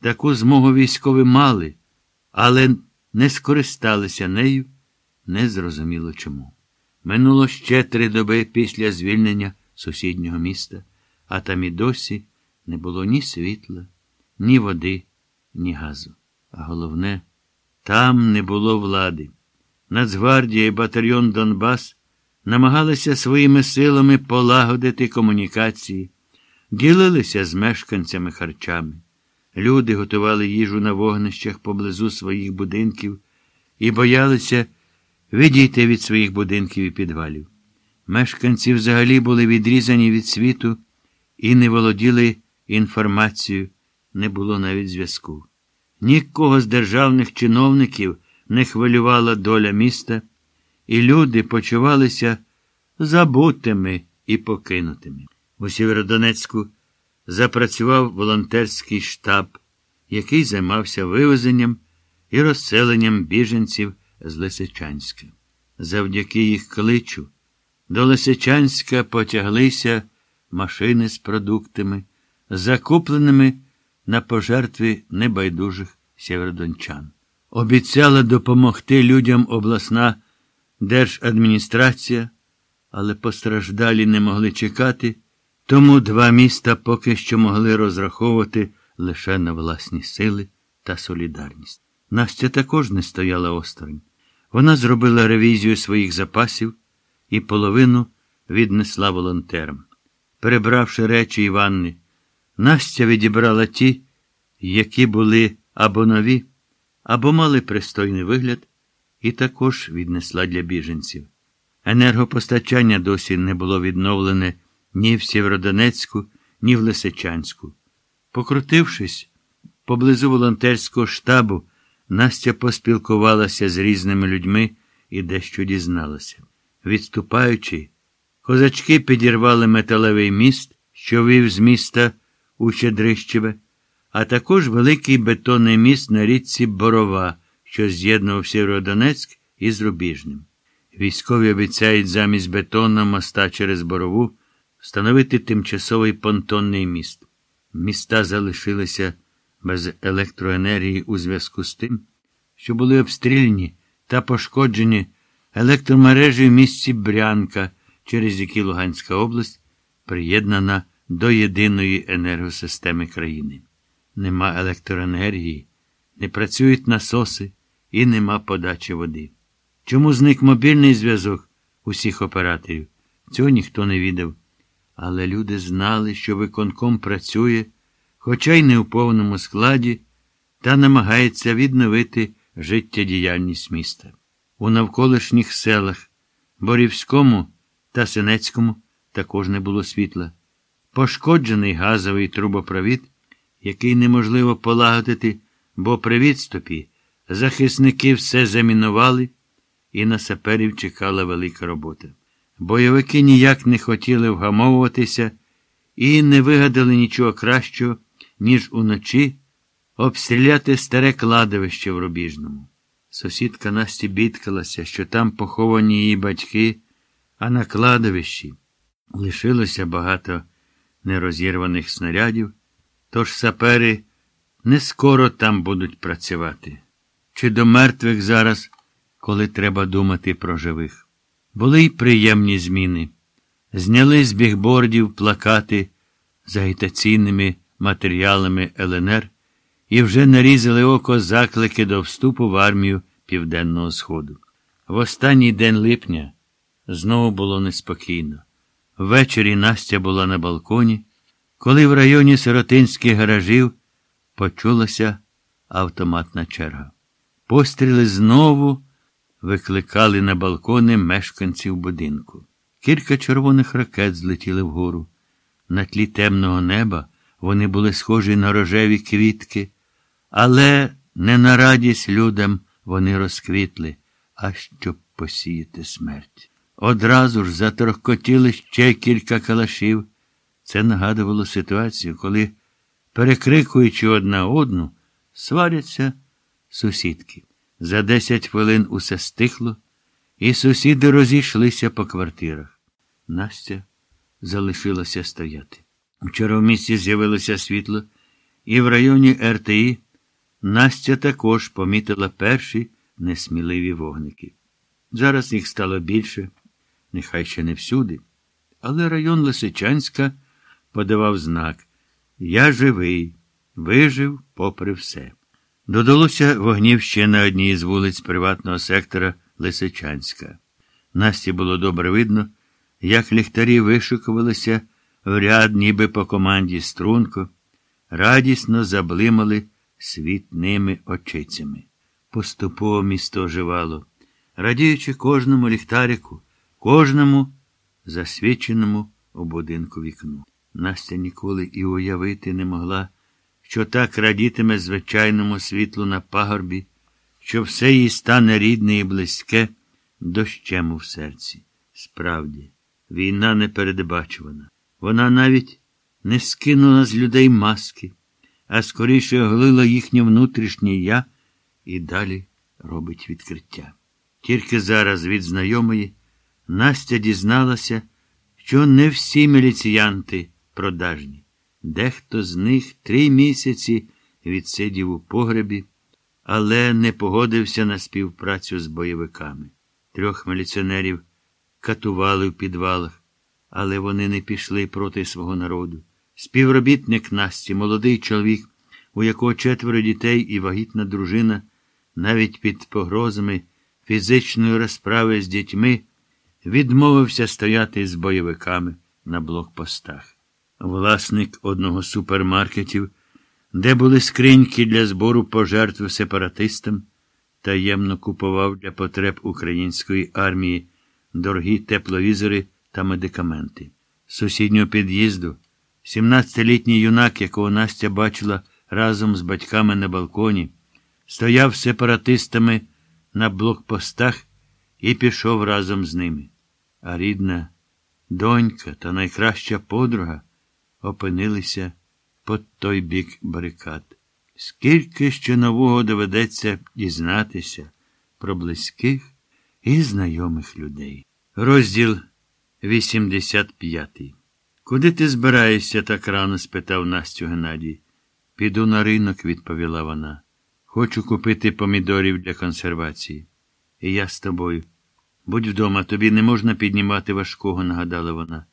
Таку змогу військові мали, але не скористалися нею, незрозуміло чому. Минуло ще три доби після звільнення сусіднього міста, а там і досі не було ні світла, ні води, ні газу. А головне, там не було влади. Нацгвардія і батальйон Донбас намагалися своїми силами полагодити комунікації, ділилися з мешканцями харчами. Люди готували їжу на вогнищах поблизу своїх будинків і боялися відійти від своїх будинків і підвалів. Мешканці взагалі були відрізані від світу і не володіли інформацією, не було навіть зв'язку. Нікого з державних чиновників не хвилювала доля міста, і люди почувалися забутими і покинутими. У Сєвєродонецьку запрацював волонтерський штаб, який займався вивезенням і розселенням біженців з Лисичанська. Завдяки їх кличу до Лисичанська потяглися машини з продуктами, закупленими на пожертви небайдужих сєвєродончан. Обіцяла допомогти людям обласна держадміністрація, але постраждалі не могли чекати, тому два міста поки що могли розраховувати лише на власні сили та солідарність. Настя також не стояла осторонь. Вона зробила ревізію своїх запасів і половину віднесла волонтерам. Перебравши речі Іванни, Настя відібрала ті, які були або нові, або мали пристойний вигляд, і також віднесла для біженців. Енергопостачання досі не було відновлене ні в Сєвєродонецьку, ні в Лисичанську. Покрутившись поблизу волонтерського штабу, Настя поспілкувалася з різними людьми і дещо дізналася. Відступаючи, козачки підірвали металевий міст, що вів з міста у Щедрищеве, а також великий бетонний міст на річці Борова, що з'єднував Сєвєродонецьк із Рубіжним. Військові обіцяють замість бетонного моста через Борову встановити тимчасовий понтонний міст. Міста залишилися без електроенергії у зв'язку з тим, що були обстріляні та пошкоджені електромережі в місті Брянка, через які Луганська область приєднана до єдиної енергосистеми країни. Нема електроенергії, не працюють насоси і нема подачі води. Чому зник мобільний зв'язок усіх операторів? Цього ніхто не відав. Але люди знали, що виконком працює, хоча й не у повному складі, та намагається відновити життєдіяльність міста. У навколишніх селах Борівському та Синецькому також не було світла. Пошкоджений газовий трубопровід, який неможливо полагодити, бо при відступі захисники все замінували, і на саперів чекала велика робота. Бойовики ніяк не хотіли вгамовуватися і не вигадали нічого кращого, ніж уночі обстріляти старе кладовище в Рубіжному. Сусідка Насті бідкалася, що там поховані її батьки, а на кладовищі лишилося багато нерозірваних снарядів, тож сапери не скоро там будуть працювати. Чи до мертвих зараз, коли треба думати про живих. Були й приємні зміни. Зняли з бігбордів плакати з агітаційними матеріалами ЛНР і вже нарізали око заклики до вступу в армію Південного Сходу. В останній день липня знову було неспокійно. Ввечері Настя була на балконі, коли в районі сиротинських гаражів почулася автоматна черга. Постріли знову викликали на балкони мешканців будинку. Кілька червоних ракет злетіли вгору. На тлі темного неба вони були схожі на рожеві квітки, але не на радість людям вони розквітли, а щоб посіяти смерть. Одразу ж заторкотіли ще кілька калашів. Це нагадувало ситуацію, коли, перекрикуючи одна одну, сваряться сусідки. За десять хвилин усе стихло, і сусіди розійшлися по квартирах. Настя залишилася стояти. Вчора в місті з'явилося світло, І в районі РТІ Настя також помітила перші несміливі вогники. Зараз їх стало більше, нехай ще не всюди. Але район Лисичанська подавав знак Я живий, вижив попри все. Додалося вогнів ще на одній з вулиць приватного сектора Лисичанська. Насті було добре видно, як ліхтарі вишукувалися в ряд, ніби по команді струнко, радісно заблимали світними очицями. Поступово місто оживало, радіючи кожному ліхтарику, кожному засвіченому у будинку вікну. Настя ніколи і уявити не могла, що так радітиме звичайному світлу на пагорбі, що все їй стане рідне і близьке, дощем у серці. Справді, війна непередбачувана. Вона навіть не скинула з людей маски, а скоріше оглила їхнє внутрішнє я і далі робить відкриття. Тільки зараз від знайомої Настя дізналася, що не всі міліціянти продажні. Дехто з них три місяці відсидів у погребі, але не погодився на співпрацю з бойовиками. Трьох міліціонерів катували в підвалах, але вони не пішли проти свого народу. Співробітник Насті, молодий чоловік, у якого четверо дітей і вагітна дружина, навіть під погрозами фізичної розправи з дітьми, відмовився стояти з бойовиками на блокпостах. Власник одного з супермаркетів, де були скриньки для збору пожертв сепаратистам, таємно купував для потреб української армії дорогі тепловізори та медикаменти. З сусіднього під'їзду 17-літній юнак, якого Настя бачила разом з батьками на балконі, стояв сепаратистами на блокпостах і пішов разом з ними. А рідна донька та найкраща подруга опинилися по той бік барикад. Скільки ще нового доведеться дізнатися про близьких і знайомих людей. Розділ 85. Куди ти збираєшся так рано? спитав Настю Геннадій. Піду на ринок, відповіла вона. Хочу купити помідорів для консервації. І я з тобою. Будь вдома, тобі не можна піднімати важкого, нагадала вона.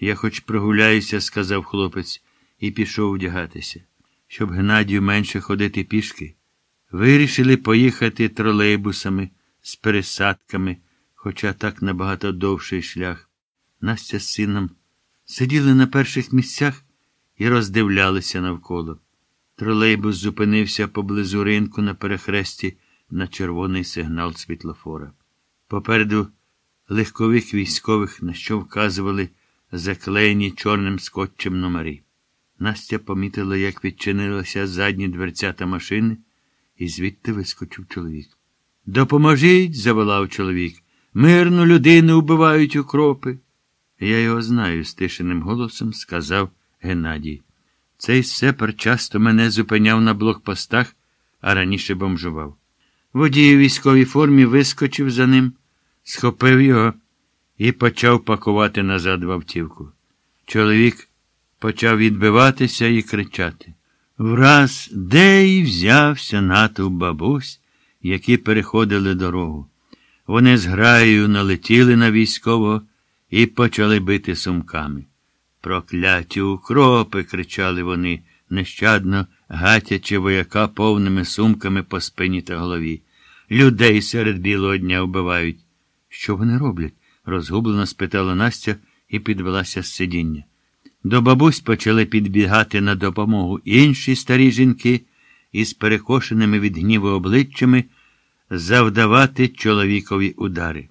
Я хоч прогуляюся, сказав хлопець, і пішов вдягатися. Щоб Геннадію менше ходити пішки. Вирішили поїхати тролейбусами з пересадками, хоча так набагато довший шлях. Настя з сином сиділи на перших місцях і роздивлялися навколо. Тролейбус зупинився поблизу ринку на перехресті на червоний сигнал світлофора. Попереду легкових військових, на що вказували заклеєні чорним скотчем номери. Настя помітила, як відчинилися задні дверцята машини, і звідти вискочив чоловік. Допоможіть, заволав чоловік. Мирну людину вбивають укропи. Я його знаю, стишеним голосом сказав Геннадій. Цей сепар часто мене зупиняв на блокпостах, а раніше бомжував. Водій у військовій формі вискочив за ним, схопив його і почав пакувати назад в автівку. Чоловік почав відбиватися і кричати. Враз де й взявся натовп бабусь, які переходили дорогу. Вони з граєю налетіли на військового і почали бити сумками. Прокляті укропи, кричали вони, нещадно гатячи вояка повними сумками по спині та голові. Людей серед білого дня вбивають. Що вони роблять? Розгублено спитала Настя і підвелася з сидіння. До бабусь почали підбігати на допомогу інші старі жінки із перекошеними від гніву обличчями завдавати чоловікові удари.